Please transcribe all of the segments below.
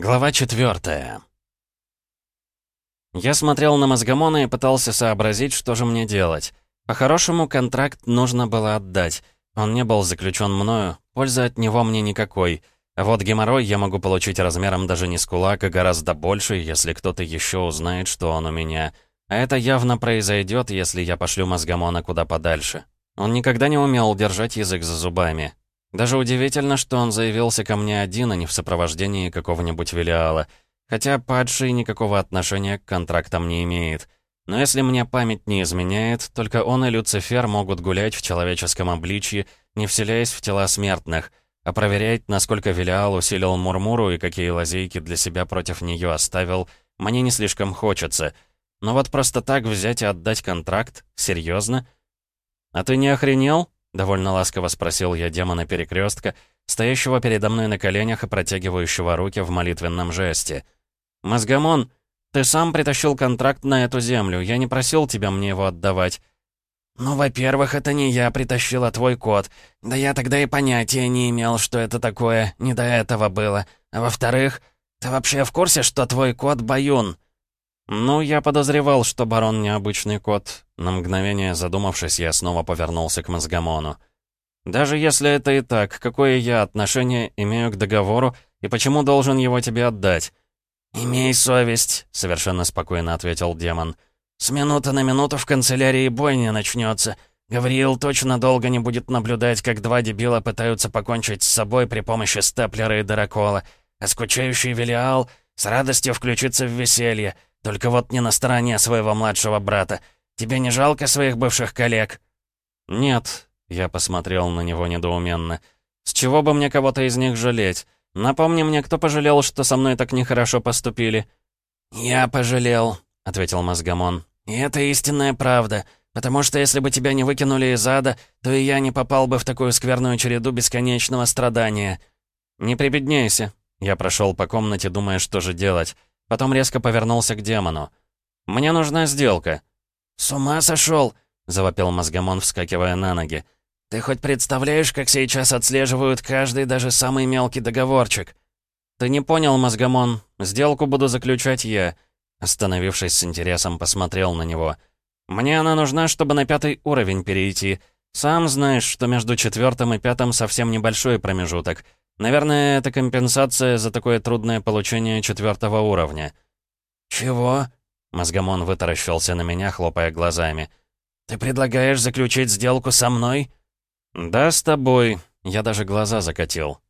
Глава четвертая. Я смотрел на мозгомона и пытался сообразить, что же мне делать. По-хорошему, контракт нужно было отдать. Он не был заключен мною, пользы от него мне никакой. А вот геморрой я могу получить размером даже не с кулак, а гораздо больше, если кто-то еще узнает, что он у меня. А это явно произойдет, если я пошлю мозгомона куда подальше. Он никогда не умел держать язык за зубами. Даже удивительно, что он заявился ко мне один, а не в сопровождении какого-нибудь Велиала. Хотя падший никакого отношения к контрактам не имеет. Но если мне память не изменяет, только он и Люцифер могут гулять в человеческом обличье, не вселяясь в тела смертных, а проверять, насколько Велиал усилил Мурмуру и какие лазейки для себя против нее оставил, мне не слишком хочется. Но вот просто так взять и отдать контракт? Серьезно? «А ты не охренел?» Довольно ласково спросил я демона перекрестка, стоящего передо мной на коленях и протягивающего руки в молитвенном жесте. «Мозгомон, ты сам притащил контракт на эту землю, я не просил тебя мне его отдавать». «Ну, во-первых, это не я притащил, а твой кот. Да я тогда и понятия не имел, что это такое, не до этого было. А во-вторых, ты вообще в курсе, что твой кот Баюн?» «Ну, я подозревал, что барон необычный кот». На мгновение задумавшись, я снова повернулся к мозгомону. «Даже если это и так, какое я отношение имею к договору и почему должен его тебе отдать?» «Имей совесть», — совершенно спокойно ответил демон. «С минуты на минуту в канцелярии бойня начнется. Гавриил точно долго не будет наблюдать, как два дебила пытаются покончить с собой при помощи степлера и дырокола, а скучающий Велиал с радостью включится в веселье». Только вот не на стороне своего младшего брата. Тебе не жалко своих бывших коллег?» «Нет», — я посмотрел на него недоуменно. «С чего бы мне кого-то из них жалеть? Напомни мне, кто пожалел, что со мной так нехорошо поступили?» «Я пожалел», — ответил Мозгомон. «И это истинная правда, потому что если бы тебя не выкинули из ада, то и я не попал бы в такую скверную череду бесконечного страдания». «Не прибедняйся». Я прошел по комнате, думая, что же делать. Потом резко повернулся к демону. «Мне нужна сделка». «С ума сошел!» — завопил мозгомон, вскакивая на ноги. «Ты хоть представляешь, как сейчас отслеживают каждый, даже самый мелкий договорчик?» «Ты не понял, мозгомон. Сделку буду заключать я». Остановившись с интересом, посмотрел на него. «Мне она нужна, чтобы на пятый уровень перейти. Сам знаешь, что между четвертым и пятым совсем небольшой промежуток. Наверное, это компенсация за такое трудное получение четвертого уровня. «Чего?» — Мозгомон вытаращился на меня, хлопая глазами. «Ты предлагаешь заключить сделку со мной?» «Да, с тобой». Я даже глаза закатил.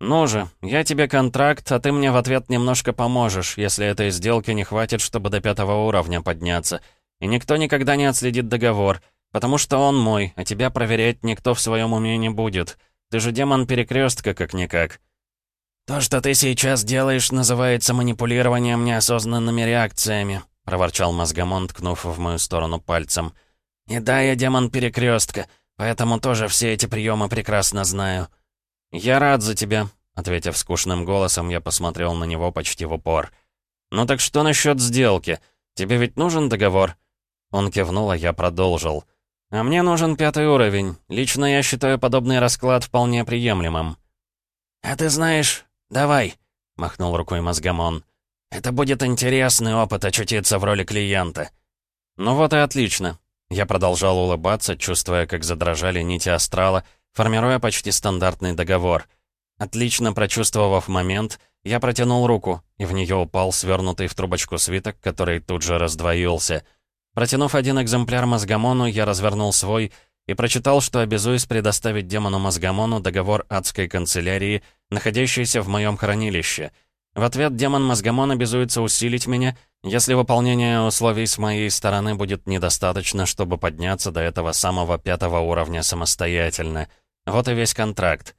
«Ну же, я тебе контракт, а ты мне в ответ немножко поможешь, если этой сделки не хватит, чтобы до пятого уровня подняться. И никто никогда не отследит договор, потому что он мой, а тебя проверять никто в своем уме не будет». Ты же демон перекрестка, как-никак». «То, что ты сейчас делаешь, называется манипулированием неосознанными реакциями», — проворчал Мозгомон, ткнув в мою сторону пальцем. «И да, я демон перекрестка, поэтому тоже все эти приемы прекрасно знаю». «Я рад за тебя», — ответив скучным голосом, я посмотрел на него почти в упор. «Ну так что насчет сделки? Тебе ведь нужен договор?» Он кивнул, а я продолжил. А мне нужен пятый уровень. Лично я считаю подобный расклад вполне приемлемым. «А ты знаешь, давай», — махнул рукой Мозгомон. «Это будет интересный опыт очутиться в роли клиента». «Ну вот и отлично». Я продолжал улыбаться, чувствуя, как задрожали нити астрала, формируя почти стандартный договор. Отлично прочувствовав момент, я протянул руку, и в нее упал свернутый в трубочку свиток, который тут же раздвоился — Протянув один экземпляр Мозгомону, я развернул свой и прочитал, что обязуюсь предоставить демону Мозгомону договор адской канцелярии, находящийся в моем хранилище. В ответ демон Мозгомон обязуется усилить меня, если выполнение условий с моей стороны будет недостаточно, чтобы подняться до этого самого пятого уровня самостоятельно. Вот и весь контракт.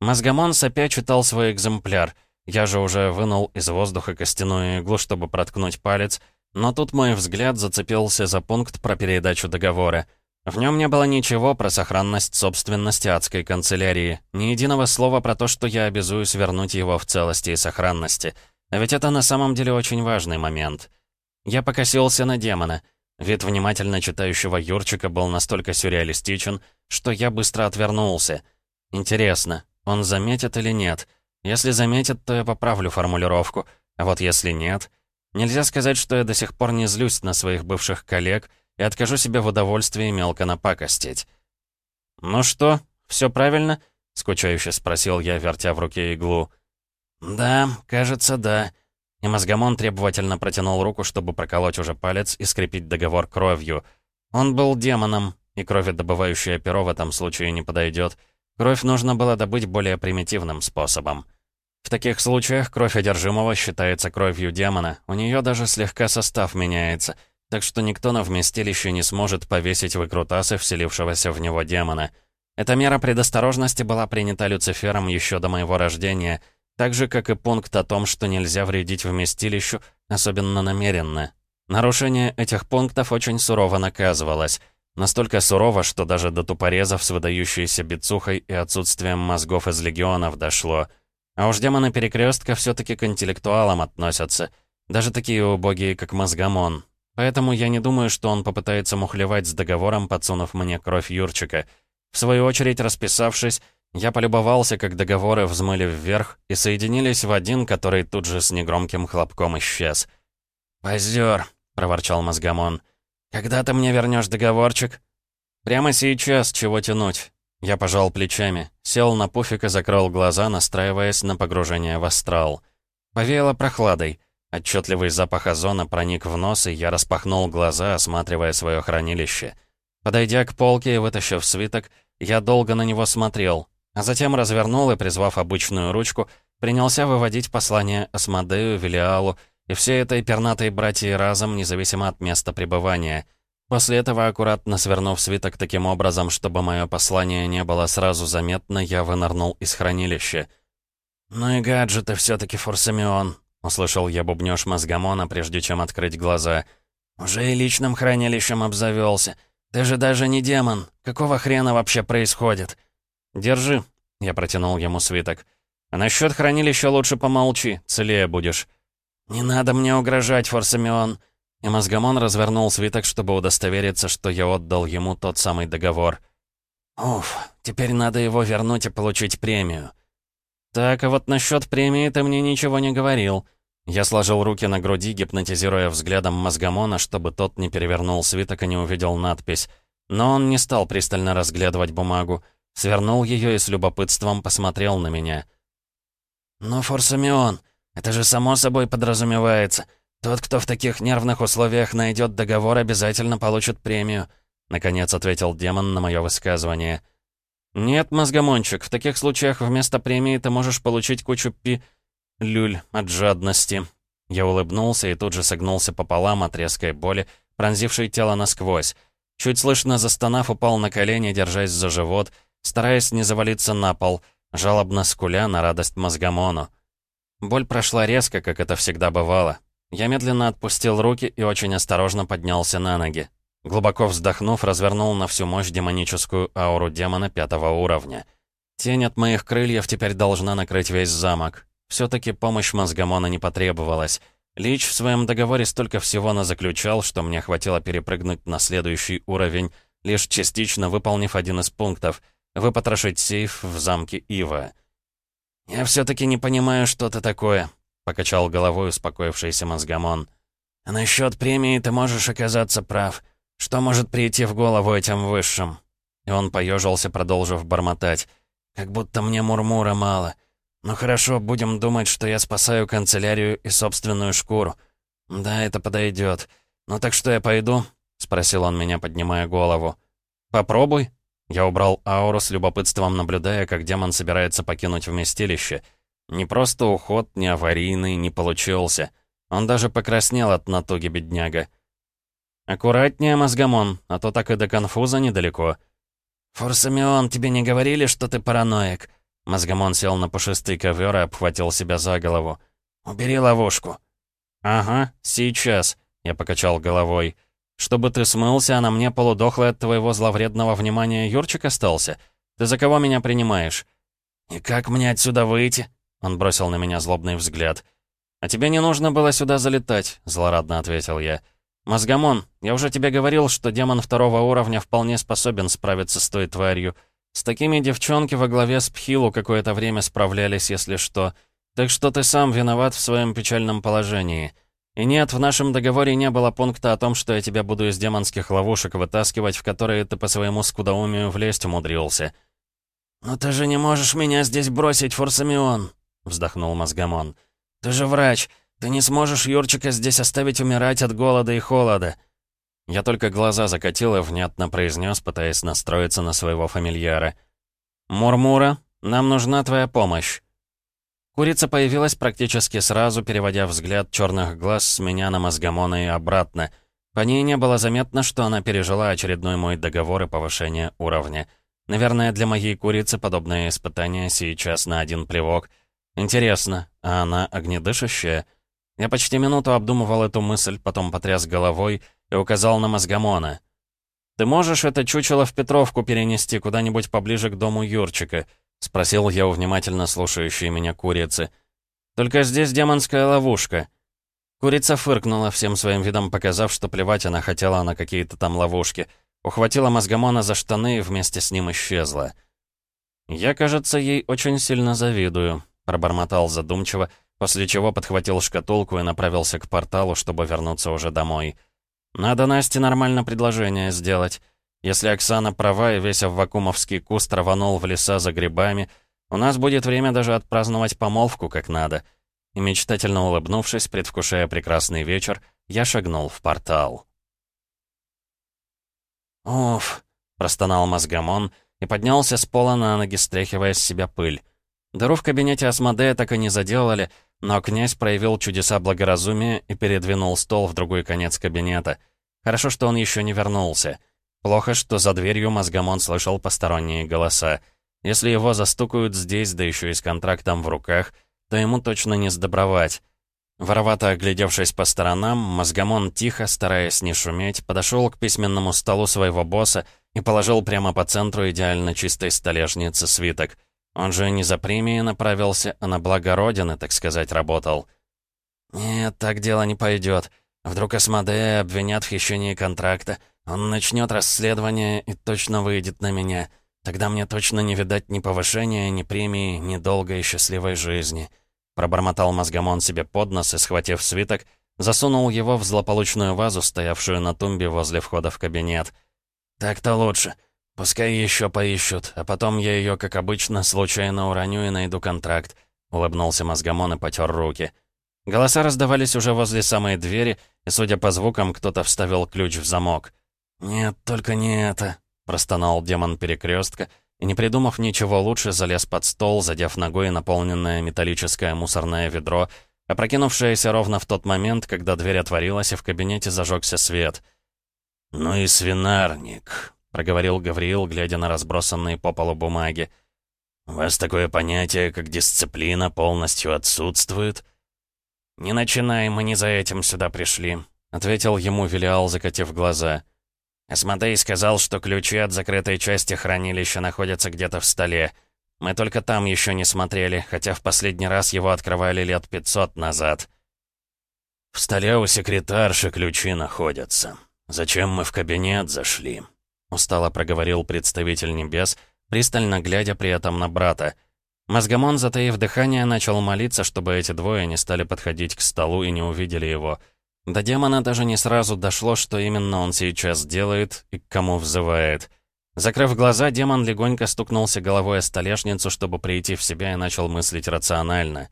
Мозгомон сопя читал свой экземпляр. Я же уже вынул из воздуха костяную иглу, чтобы проткнуть палец — но тут мой взгляд зацепился за пункт про передачу договора. В нем не было ничего про сохранность собственности адской канцелярии, ни единого слова про то, что я обязуюсь вернуть его в целости и сохранности. А ведь это на самом деле очень важный момент. Я покосился на демона. Вид внимательно читающего Юрчика был настолько сюрреалистичен, что я быстро отвернулся. Интересно, он заметит или нет? Если заметят, то я поправлю формулировку. А вот если нет... Нельзя сказать, что я до сих пор не злюсь на своих бывших коллег и откажу себе в удовольствии мелко напакостить. «Ну что, все правильно?» — скучающе спросил я, вертя в руке иглу. «Да, кажется, да». И мозгомон требовательно протянул руку, чтобы проколоть уже палец и скрепить договор кровью. Он был демоном, и кроветодобывающее перо в этом случае не подойдет. Кровь нужно было добыть более примитивным способом. В таких случаях кровь одержимого считается кровью демона, у нее даже слегка состав меняется, так что никто на вместилище не сможет повесить выкрутасы вселившегося в него демона. Эта мера предосторожности была принята Люцифером еще до моего рождения, так же, как и пункт о том, что нельзя вредить вместилищу, особенно намеренно. Нарушение этих пунктов очень сурово наказывалось. Настолько сурово, что даже до тупорезов с выдающейся бицухой и отсутствием мозгов из легионов дошло — а уж демоны перекрестка все-таки к интеллектуалам относятся. Даже такие убогие, как Мозгамон. Поэтому я не думаю, что он попытается мухлевать с договором, подсунув мне кровь Юрчика. В свою очередь, расписавшись, я полюбовался, как договоры взмыли вверх и соединились в один, который тут же с негромким хлопком исчез. «Позер», — проворчал Мозгамон. «Когда ты мне вернешь договорчик?» «Прямо сейчас, чего тянуть?» Я пожал плечами, сел на пуфик и закрыл глаза, настраиваясь на погружение в астрал. Повеяло прохладой. Отчетливый запах озона проник в нос, и я распахнул глаза, осматривая свое хранилище. Подойдя к полке и вытащив свиток, я долго на него смотрел, а затем развернул и, призвав обычную ручку, принялся выводить послание Асмодею, Велиалу и всей этой пернатой братьей разом, независимо от места пребывания — После этого, аккуратно свернув свиток таким образом, чтобы мое послание не было сразу заметно, я вынырнул из хранилища. «Ну и гаджеты все-таки, Форсамион», — услышал я бубнёж мозгомона, прежде чем открыть глаза. «Уже и личным хранилищем обзавелся. Ты же даже не демон. Какого хрена вообще происходит?» «Держи», — я протянул ему свиток. «А насчет хранилища лучше помолчи, целее будешь». «Не надо мне угрожать, Форсамион», и мозгомон развернул свиток, чтобы удостовериться, что я отдал ему тот самый договор. «Уф, теперь надо его вернуть и получить премию». «Так, а вот насчет премии ты мне ничего не говорил». Я сложил руки на груди, гипнотизируя взглядом мозгомона, чтобы тот не перевернул свиток и не увидел надпись. Но он не стал пристально разглядывать бумагу. Свернул ее и с любопытством посмотрел на меня. «Ну, Форсамион, это же само собой подразумевается. «Тот, кто в таких нервных условиях найдет договор, обязательно получит премию», — наконец ответил демон на мое высказывание. «Нет, мозгомончик, в таких случаях вместо премии ты можешь получить кучу пи... люль от жадности». Я улыбнулся и тут же согнулся пополам от резкой боли, пронзившей тело насквозь. Чуть слышно застонав, упал на колени, держась за живот, стараясь не завалиться на пол, жалобно скуля на радость мозгомону. Боль прошла резко, как это всегда бывало. Я медленно отпустил руки и очень осторожно поднялся на ноги. Глубоко вздохнув, развернул на всю мощь демоническую ауру демона пятого уровня. Тень от моих крыльев теперь должна накрыть весь замок. Все-таки помощь мозгомона не потребовалась. Лич в своем договоре столько всего назаключал, что мне хватило перепрыгнуть на следующий уровень, лишь частично выполнив один из пунктов — выпотрошить сейф в замке Ива. «Я все-таки не понимаю, что это такое», покачал головой успокоившийся мозгомон. «А насчет премии ты можешь оказаться прав. Что может прийти в голову этим высшим?» И он поежился, продолжив бормотать. «Как будто мне мурмура мало. Ну хорошо, будем думать, что я спасаю канцелярию и собственную шкуру. Да, это подойдет. Ну так что я пойду?» — спросил он меня, поднимая голову. «Попробуй». Я убрал ауру с любопытством, наблюдая, как демон собирается покинуть вместилище — не просто уход, не аварийный, не получился. Он даже покраснел от натуги бедняга. «Аккуратнее, мозгомон, а то так и до конфуза недалеко». «Форсамион, тебе не говорили, что ты параноик?» Мозгомон сел на пушистый ковер и обхватил себя за голову. «Убери ловушку». «Ага, сейчас», — я покачал головой. «Чтобы ты смылся, а на мне полудохлый от твоего зловредного внимания Юрчик остался? Ты за кого меня принимаешь?» «И как мне отсюда выйти?» Он бросил на меня злобный взгляд. «А тебе не нужно было сюда залетать», — злорадно ответил я. «Мозгомон, я уже тебе говорил, что демон второго уровня вполне способен справиться с той тварью. С такими девчонки во главе с Пхилу какое-то время справлялись, если что. Так что ты сам виноват в своем печальном положении. И нет, в нашем договоре не было пункта о том, что я тебя буду из демонских ловушек вытаскивать, в которые ты по своему скудоумию влезть умудрился. «Но ты же не можешь меня здесь бросить, Форсамион!» — вздохнул Мозгамон. «Ты же врач! Ты не сможешь Юрчика здесь оставить умирать от голода и холода!» Я только глаза закатил и внятно произнес, пытаясь настроиться на своего фамильяра. «Мурмура, нам нужна твоя помощь!» Курица появилась практически сразу, переводя взгляд черных глаз с меня на мозгомона и обратно. По ней не было заметно, что она пережила очередной мой договор и повышение уровня. Наверное, для моей курицы подобное испытание сейчас на один плевок. Интересно, а она огнедышащая? Я почти минуту обдумывал эту мысль, потом потряс головой и указал на мозгомона. «Ты можешь это чучело в Петровку перенести куда-нибудь поближе к дому Юрчика?» — спросил я у внимательно слушающей меня курицы. «Только здесь демонская ловушка». Курица фыркнула, всем своим видом показав, что плевать она хотела на какие-то там ловушки. Ухватила мозгомона за штаны и вместе с ним исчезла. «Я, кажется, ей очень сильно завидую», — пробормотал задумчиво, после чего подхватил шкатулку и направился к порталу, чтобы вернуться уже домой. «Надо Насте нормально предложение сделать». Если Оксана права и весь Аввакумовский куст рванул в леса за грибами, у нас будет время даже отпраздновать помолвку как надо. И мечтательно улыбнувшись, предвкушая прекрасный вечер, я шагнул в портал. «Уф», — простонал мозгомон и поднялся с пола на ноги, стряхивая с себя пыль. Дыру в кабинете Асмодея так и не заделали, но князь проявил чудеса благоразумия и передвинул стол в другой конец кабинета. Хорошо, что он еще не вернулся. Плохо, что за дверью мозгомон слышал посторонние голоса. Если его застукают здесь, да еще и с контрактом в руках, то ему точно не сдобровать. Воровато оглядевшись по сторонам, мозгомон тихо, стараясь не шуметь, подошел к письменному столу своего босса и положил прямо по центру идеально чистой столешницы свиток. Он же не за премией направился, а на благо Родины, так сказать, работал. «Нет, так дело не пойдет. Вдруг Асмодея обвинят в хищении контракта, он начнет расследование и точно выйдет на меня. Тогда мне точно не видать ни повышения, ни премии, ни долгой и счастливой жизни. Пробормотал мозгомон себе под нос и, схватив свиток, засунул его в злополучную вазу, стоявшую на тумбе возле входа в кабинет. «Так-то лучше. Пускай еще поищут, а потом я ее, как обычно, случайно уроню и найду контракт», — улыбнулся мозгомон и потер руки. Голоса раздавались уже возле самой двери, и, судя по звукам, кто-то вставил ключ в замок. «Нет, только не это», — простонал демон перекрестка, и, не придумав ничего лучше, залез под стол, задев ногой наполненное металлическое мусорное ведро, опрокинувшееся ровно в тот момент, когда дверь отворилась и в кабинете зажегся свет. «Ну и свинарник», — проговорил Гавриил, глядя на разбросанные по полу бумаги. «У вас такое понятие, как дисциплина, полностью отсутствует?» «Не начинай, мы не за этим сюда пришли», — ответил ему Велиал, закатив глаза. Асмодей сказал, что ключи от закрытой части хранилища находятся где-то в столе. Мы только там еще не смотрели, хотя в последний раз его открывали лет 500 назад. «В столе у секретарши ключи находятся. Зачем мы в кабинет зашли?» Устало проговорил представитель небес, пристально глядя при этом на брата. Мозгомон, затаив дыхание, начал молиться, чтобы эти двое не стали подходить к столу и не увидели его — до демона даже не сразу дошло, что именно он сейчас делает и к кому взывает. Закрыв глаза, демон легонько стукнулся головой о столешницу, чтобы прийти в себя и начал мыслить рационально.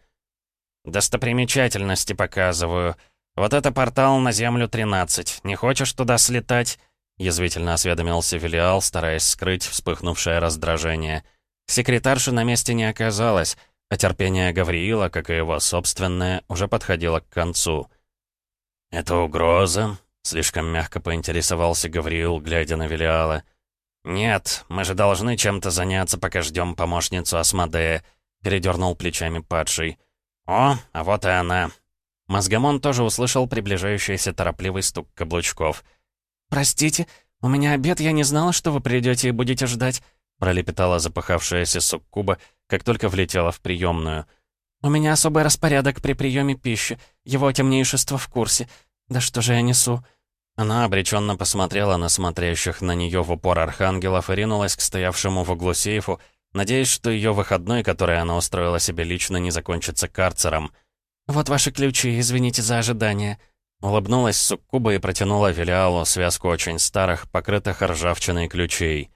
«Достопримечательности показываю. Вот это портал на Землю 13. Не хочешь туда слетать?» Язвительно осведомился Велиал, стараясь скрыть вспыхнувшее раздражение. Секретарши на месте не оказалось, а терпение Гавриила, как и его собственное, уже подходило к концу. «Это угроза?» — слишком мягко поинтересовался Гавриил, глядя на Велиала. «Нет, мы же должны чем-то заняться, пока ждем помощницу Асмодея», — передернул плечами падший. «О, а вот и она». Мозгомон тоже услышал приближающийся торопливый стук каблучков. «Простите, у меня обед, я не знала, что вы придете и будете ждать», пролепетала запыхавшаяся суккуба, как только влетела в приемную. «У меня особый распорядок при приеме пищи. Его темнейшество в курсе. Да что же я несу?» Она обреченно посмотрела на смотрящих на нее в упор архангелов и ринулась к стоявшему в углу сейфу, надеясь, что ее выходной, который она устроила себе лично, не закончится карцером. «Вот ваши ключи, извините за ожидание». Улыбнулась Суккуба и протянула Велиалу связку очень старых, покрытых ржавчиной ключей.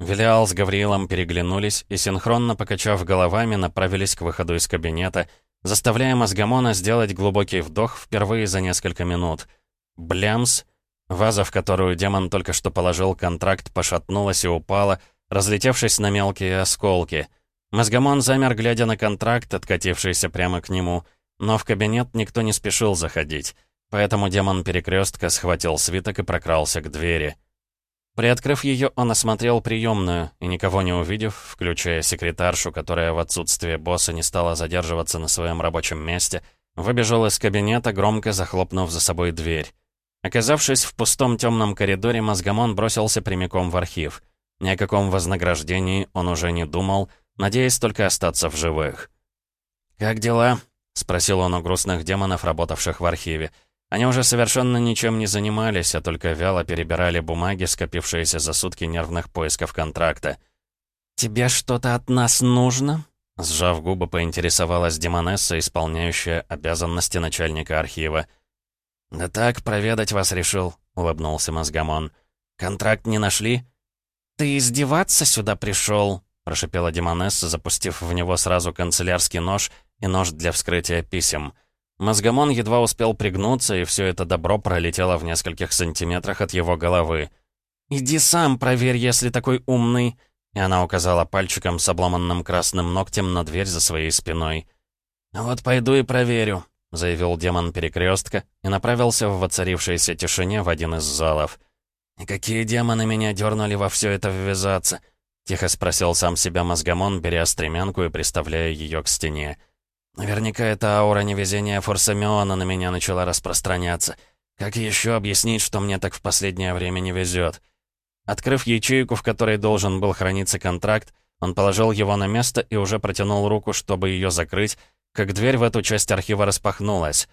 Велиал с Гавриилом переглянулись и, синхронно покачав головами, направились к выходу из кабинета, заставляя Мозгамона сделать глубокий вдох впервые за несколько минут. Блямс! Ваза, в которую демон только что положил контракт, пошатнулась и упала, разлетевшись на мелкие осколки. Мозгамон замер, глядя на контракт, откатившийся прямо к нему, но в кабинет никто не спешил заходить, поэтому демон перекрестка схватил свиток и прокрался к двери. Приоткрыв ее, он осмотрел приемную, и никого не увидев, включая секретаршу, которая в отсутствие босса не стала задерживаться на своем рабочем месте, выбежал из кабинета, громко захлопнув за собой дверь. Оказавшись в пустом темном коридоре, Мозгамон бросился прямиком в архив. Ни о каком вознаграждении он уже не думал, надеясь только остаться в живых. «Как дела?» — спросил он у грустных демонов, работавших в архиве. Они уже совершенно ничем не занимались, а только вяло перебирали бумаги, скопившиеся за сутки нервных поисков контракта. «Тебе что-то от нас нужно?» Сжав губы, поинтересовалась Демонесса, исполняющая обязанности начальника архива. «Да так, проведать вас решил», — улыбнулся Мозгамон. «Контракт не нашли?» «Ты издеваться сюда пришел?» — прошипела Демонесса, запустив в него сразу канцелярский нож и нож для вскрытия писем. Мозгамон едва успел пригнуться, и все это добро пролетело в нескольких сантиметрах от его головы. «Иди сам проверь, если такой умный», и она указала пальчиком с обломанным красным ногтем на дверь за своей спиной. «Вот пойду и проверю», — заявил демон перекрестка и направился в воцарившейся тишине в один из залов. «И какие демоны меня дернули во все это ввязаться?» — тихо спросил сам себя мозгомон, беря стремянку и приставляя ее к стене. «Наверняка эта аура невезения Форсамиона на меня начала распространяться. Как еще объяснить, что мне так в последнее время не везет?» Открыв ячейку, в которой должен был храниться контракт, он положил его на место и уже протянул руку, чтобы ее закрыть, как дверь в эту часть архива распахнулась.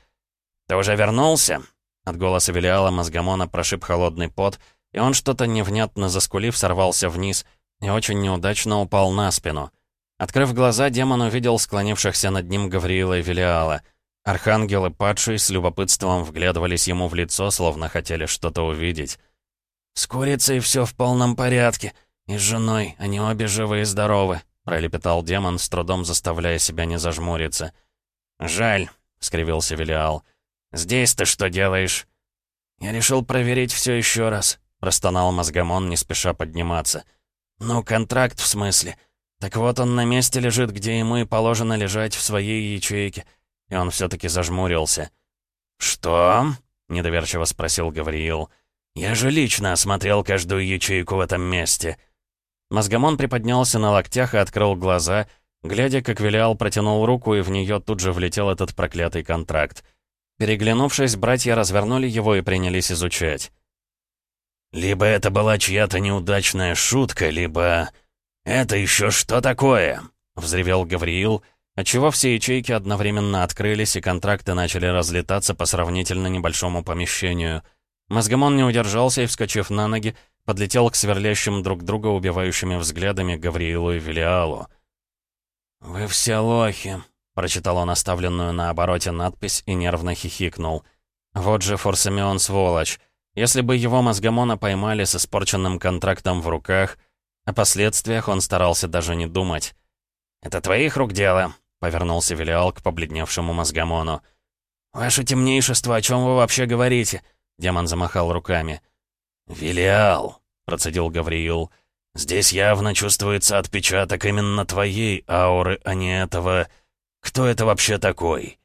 «Ты уже вернулся?» От голоса Велиала Мозгамона прошиб холодный пот, и он что-то невнятно заскулив сорвался вниз и очень неудачно упал на спину. Открыв глаза, демон увидел склонившихся над ним Гавриила и Велиала. Архангелы падшие с любопытством вглядывались ему в лицо, словно хотели что-то увидеть. «С курицей все в полном порядке, и с женой, они обе живы и здоровы», пролепетал демон, с трудом заставляя себя не зажмуриться. «Жаль», — скривился Велиал. «Здесь ты что делаешь?» «Я решил проверить все еще раз», — простонал Мозгамон, не спеша подниматься. «Ну, контракт в смысле. Так вот он на месте лежит, где ему и положено лежать в своей ячейке». И он все-таки зажмурился. «Что?» — недоверчиво спросил Гавриил. «Я же лично осмотрел каждую ячейку в этом месте». Мозгомон приподнялся на локтях и открыл глаза, глядя, как Велиал протянул руку, и в нее тут же влетел этот проклятый контракт. Переглянувшись, братья развернули его и принялись изучать. «Либо это была чья-то неудачная шутка, либо... Это еще что такое?» — взревел Гавриил, отчего все ячейки одновременно открылись, и контракты начали разлетаться по сравнительно небольшому помещению. Мозгомон не удержался и, вскочив на ноги, подлетел к сверлящим друг друга убивающими взглядами Гавриилу и Велиалу. «Вы все лохи», — прочитал он оставленную на обороте надпись и нервно хихикнул. «Вот же Форсамион сволочь. Если бы его мозгомона поймали с испорченным контрактом в руках, о последствиях он старался даже не думать. «Это твоих рук дело», — повернулся Велиал к побледневшему мозгомону. «Ваше темнейшество, о чем вы вообще говорите?» Демон замахал руками. «Велиал», — процедил Гавриил, — «здесь явно чувствуется отпечаток именно твоей ауры, а не этого... Кто это вообще такой?»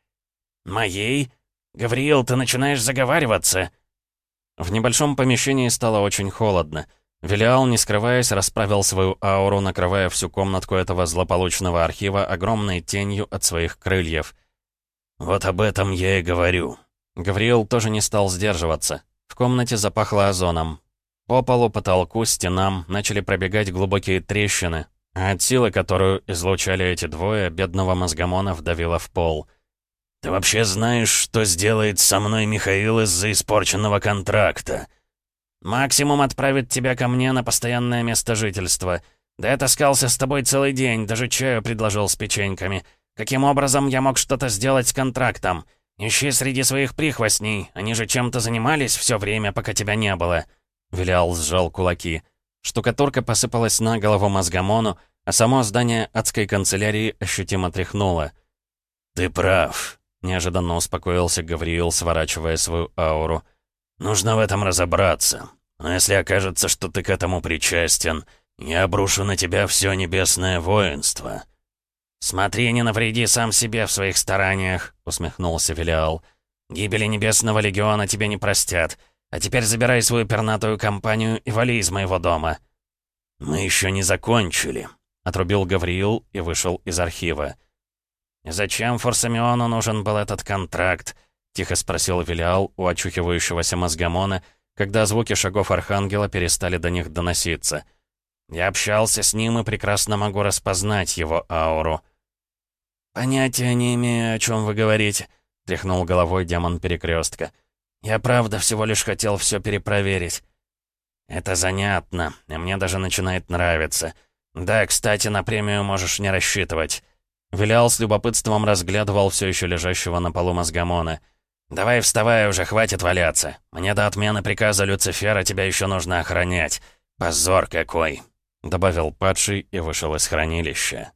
«Моей? Гавриил, ты начинаешь заговариваться!» В небольшом помещении стало очень холодно. Велиал, не скрываясь, расправил свою ауру, накрывая всю комнатку этого злополучного архива огромной тенью от своих крыльев. «Вот об этом я и говорю». Гавриил тоже не стал сдерживаться. В комнате запахло озоном. По полу, потолку, стенам начали пробегать глубокие трещины, а от силы, которую излучали эти двое, бедного мозгомона вдавило в пол. «Ты вообще знаешь, что сделает со мной Михаил из-за испорченного контракта?» «Максимум отправит тебя ко мне на постоянное место жительства. Да я таскался с тобой целый день, даже чаю предложил с печеньками. Каким образом я мог что-то сделать с контрактом? Ищи среди своих прихвостней, они же чем-то занимались все время, пока тебя не было». Вилял сжал кулаки. Штукатурка посыпалась на голову мозгомону, а само здание адской канцелярии ощутимо тряхнуло. «Ты прав», — неожиданно успокоился Гавриил, сворачивая свою ауру. «Нужно в этом разобраться. Но если окажется, что ты к этому причастен, я обрушу на тебя все небесное воинство». «Смотри, не навреди сам себе в своих стараниях», — усмехнулся Велиал. «Гибели Небесного Легиона тебе не простят. А теперь забирай свою пернатую компанию и вали из моего дома». «Мы еще не закончили», — отрубил Гавриил и вышел из архива. «Зачем Форсамиону нужен был этот контракт?» — тихо спросил Велиал у очухивающегося мозгомона, когда звуки шагов Архангела перестали до них доноситься. «Я общался с ним и прекрасно могу распознать его ауру». «Понятия не имею, о чем вы говорите», — тряхнул головой демон Перекрестка. «Я правда всего лишь хотел все перепроверить». «Это занятно, и мне даже начинает нравиться. Да, кстати, на премию можешь не рассчитывать». Вилял с любопытством разглядывал все еще лежащего на полу мозгомона. «Давай вставай уже, хватит валяться. Мне до отмены приказа Люцифера тебя еще нужно охранять. Позор какой!» Добавил падший и вышел из хранилища.